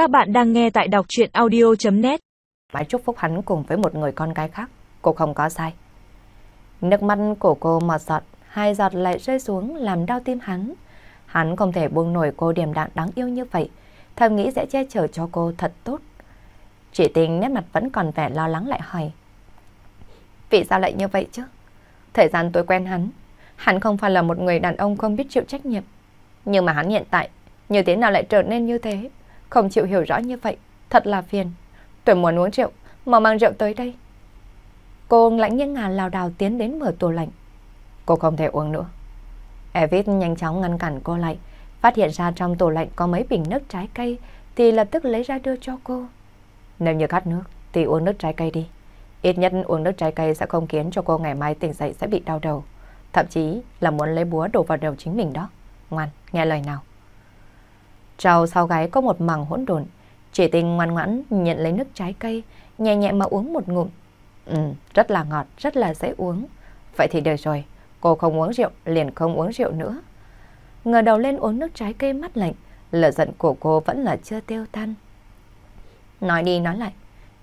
Các bạn đang nghe tại đọc chuyện audio.net Mãi chúc phúc hắn cùng với một người con gái khác, cô không có sai. Nước mắt của cô một giọt, hai giọt lại rơi xuống làm đau tim hắn. Hắn không thể buông nổi cô điềm đạm đáng yêu như vậy, thầm nghĩ sẽ che chở cho cô thật tốt. Chỉ tình nét mặt vẫn còn vẻ lo lắng lại hỏi. Vì sao lại như vậy chứ? Thời gian tôi quen hắn, hắn không phải là một người đàn ông không biết chịu trách nhiệm. Nhưng mà hắn hiện tại, như thế nào lại trở nên như thế? Không chịu hiểu rõ như vậy, thật là phiền. Tôi muốn uống rượu, mà mang rượu tới đây. Cô lãnh nghiêng ngà lào đào tiến đến mở tủ lạnh. Cô không thể uống nữa. Evit nhanh chóng ngăn cản cô lại, phát hiện ra trong tủ lạnh có mấy bình nước trái cây thì lập tức lấy ra đưa cho cô. Nếu như khát nước thì uống nước trái cây đi. Ít nhất uống nước trái cây sẽ không khiến cho cô ngày mai tỉnh dậy sẽ bị đau đầu. Thậm chí là muốn lấy búa đổ vào đầu chính mình đó. Ngoan, nghe lời nào trào sau gáy có một mảng hỗn độn, chỉ tình ngoan ngoãn nhận lấy nước trái cây, nhẹ nhẹ mà uống một ngụm. Ừ, rất là ngọt, rất là dễ uống. Vậy thì được rồi, cô không uống rượu, liền không uống rượu nữa. Ngờ đầu lên uống nước trái cây mắt lạnh, lửa giận của cô vẫn là chưa tiêu tan. Nói đi nói lại,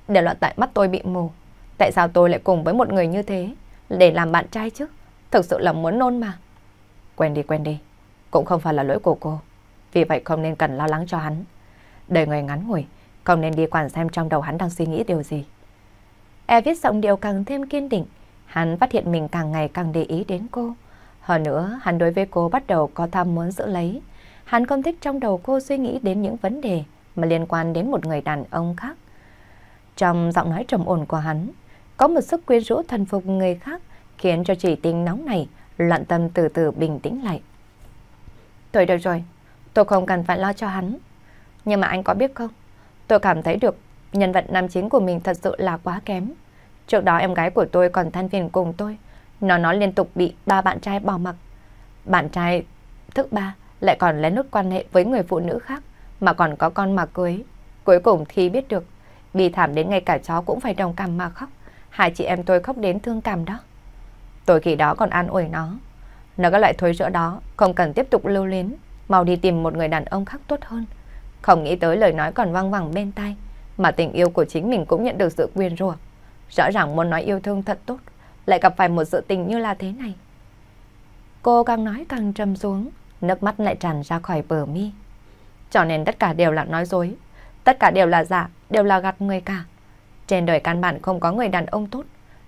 đều là tại mắt tôi bị mù. Tại sao tôi lại cùng với một người như thế, để làm bạn trai chứ? Thực sự là muốn nôn mà. Quen đi, quen đi. Cũng không phải là lỗi của cô. Vì vậy không nên cần lo lắng cho hắn. Đời người ngắn ngủi, không nên đi quản xem trong đầu hắn đang suy nghĩ điều gì. E viết giọng điệu càng thêm kiên định, hắn phát hiện mình càng ngày càng để ý đến cô. Hơn nữa, hắn đối với cô bắt đầu có tham muốn giữ lấy. Hắn không thích trong đầu cô suy nghĩ đến những vấn đề mà liên quan đến một người đàn ông khác. Trong giọng nói trầm ổn của hắn, có một sức quyến rũ thần phục người khác khiến cho chỉ tình nóng này loạn tâm từ từ bình tĩnh lại. Thôi được rồi, tôi không cần phải lo cho hắn. Nhưng mà anh có biết không, tôi cảm thấy được nhân vật nam chính của mình thật sự là quá kém. Trước đó em gái của tôi còn than phiền cùng tôi, nó nói liên tục bị ba bạn trai bỏ mặc. Bạn trai thứ ba lại còn lén nút quan hệ với người phụ nữ khác mà còn có con mà cưới. Cuối cùng khi biết được, bi thảm đến ngay cả chó cũng phải đồng cảm mà khóc. Hai chị em tôi khóc đến thương cảm đó. Tôi khi đó còn an ủi nó. Nó có loại thối rữa đó, không cần tiếp tục lưu luyến, mau đi tìm một người đàn ông khác tốt hơn. Không nghĩ tới lời nói còn vang vẳng bên tai, mà tình yêu của chính mình cũng nhận được sự quyền rủa. Rõ ràng muốn nói yêu thương thật tốt, lại gặp phải một sự tình như là thế này. Cô càng nói càng trầm xuống, nước mắt lại tràn ra khỏi bờ mi. Cho nên tất cả đều là nói dối, tất cả đều là giả, đều là gạt người cả. Trên đời căn bản không có người đàn ông tốt,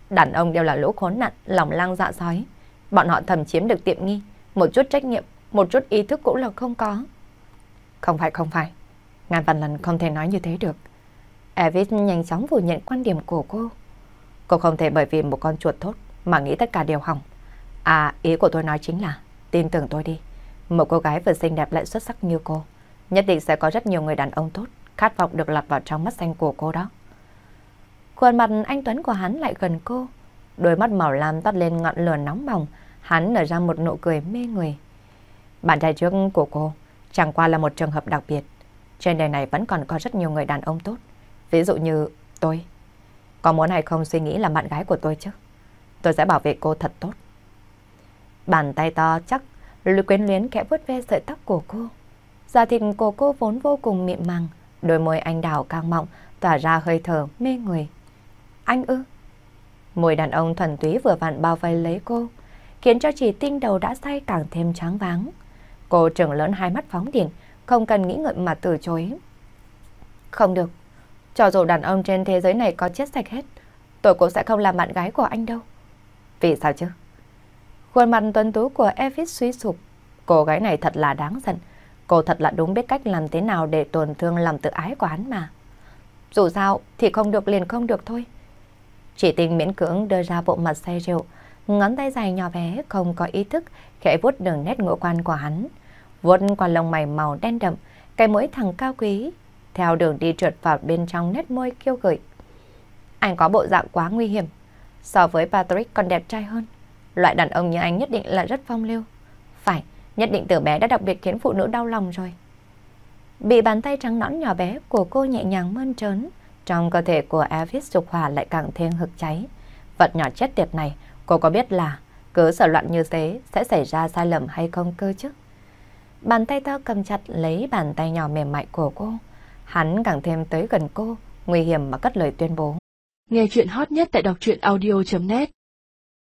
đàn ông đều là lũ khốn nạn, lòng lang dạ sói. Bọn họ thầm chiếm được tiện nghi, một chút trách nhiệm, một chút ý thức cũng là không có. Không phải, không phải. Ngàn vạn lần không thể nói như thế được. Evis nhanh chóng phủ nhận quan điểm của cô. Cô không thể bởi vì một con chuột thốt mà nghĩ tất cả đều hỏng. À, ý của tôi nói chính là, tin tưởng tôi đi. Một cô gái vừa xinh đẹp lại xuất sắc như cô, nhất định sẽ có rất nhiều người đàn ông tốt, khát vọng được lọt vào trong mắt xanh của cô đó. Khuôn mặt anh Tuấn của hắn lại gần cô, đôi mắt màu lam tắt lên ngọn lửa nóng bỏng, hắn nở ra một nụ cười mê người. Bạn trai trước của cô chẳng qua là một trường hợp đặc biệt. Trên đời này vẫn còn có rất nhiều người đàn ông tốt. Ví dụ như tôi. Có muốn hay không suy nghĩ là bạn gái của tôi chứ? Tôi sẽ bảo vệ cô thật tốt. Bàn tay to chắc, Lưu quyến luyến khẽ vuốt ve sợi tóc của cô. Da thịt của cô vốn vô cùng mịn màng, đôi môi anh đào căng mọng, tỏa ra hơi thở mê người. Anh ư? Môi đàn ông thuần túy vừa vặn bao vây lấy cô, khiến cho chỉ tinh đầu đã say càng thêm trắng váng. Cô trừng lớn hai mắt phóng điện, không cần nghĩ ngợi mà từ chối. Không được, cho dù đàn ông trên thế giới này có chết sạch hết, tôi cũng sẽ không làm bạn gái của anh đâu. Vì sao chứ? Khuôn mặt tuấn tú của Evis suy sụp. Cô gái này thật là đáng giận. Cô thật là đúng biết cách làm thế nào để tổn thương lòng tự ái của hắn mà. Dù sao thì không được liền không được thôi. Chỉ tình miễn cưỡng đưa ra bộ mặt say rượu, ngón tay dài nhỏ bé không có ý thức khẽ vuốt đường nét ngũ quan của hắn. Vuốt qua lông mày màu đen đậm, cái mũi thẳng cao quý, theo đường đi trượt vào bên trong nét môi kiêu gợi. Anh có bộ dạng quá nguy hiểm, so với Patrick còn đẹp trai hơn. Loại đàn ông như anh nhất định là rất phong lưu. Phải, nhất định từ bé đã đặc biệt khiến phụ nữ đau lòng rồi. Bị bàn tay trắng nõn nhỏ bé của cô nhẹ nhàng mơn trớn, trong cơ thể của Elvis dục hỏa lại càng thêm hực cháy. Vật nhỏ chết tiệt này, cô có biết là cứ sở loạn như thế sẽ xảy ra sai lầm hay không cơ chứ? Bàn tay to cầm chặt lấy bàn tay nhỏ mềm mại của cô. Hắn càng thêm tới gần cô, nguy hiểm mà cất lời tuyên bố. Nghe chuyện hot nhất tại đọc truyện audio.net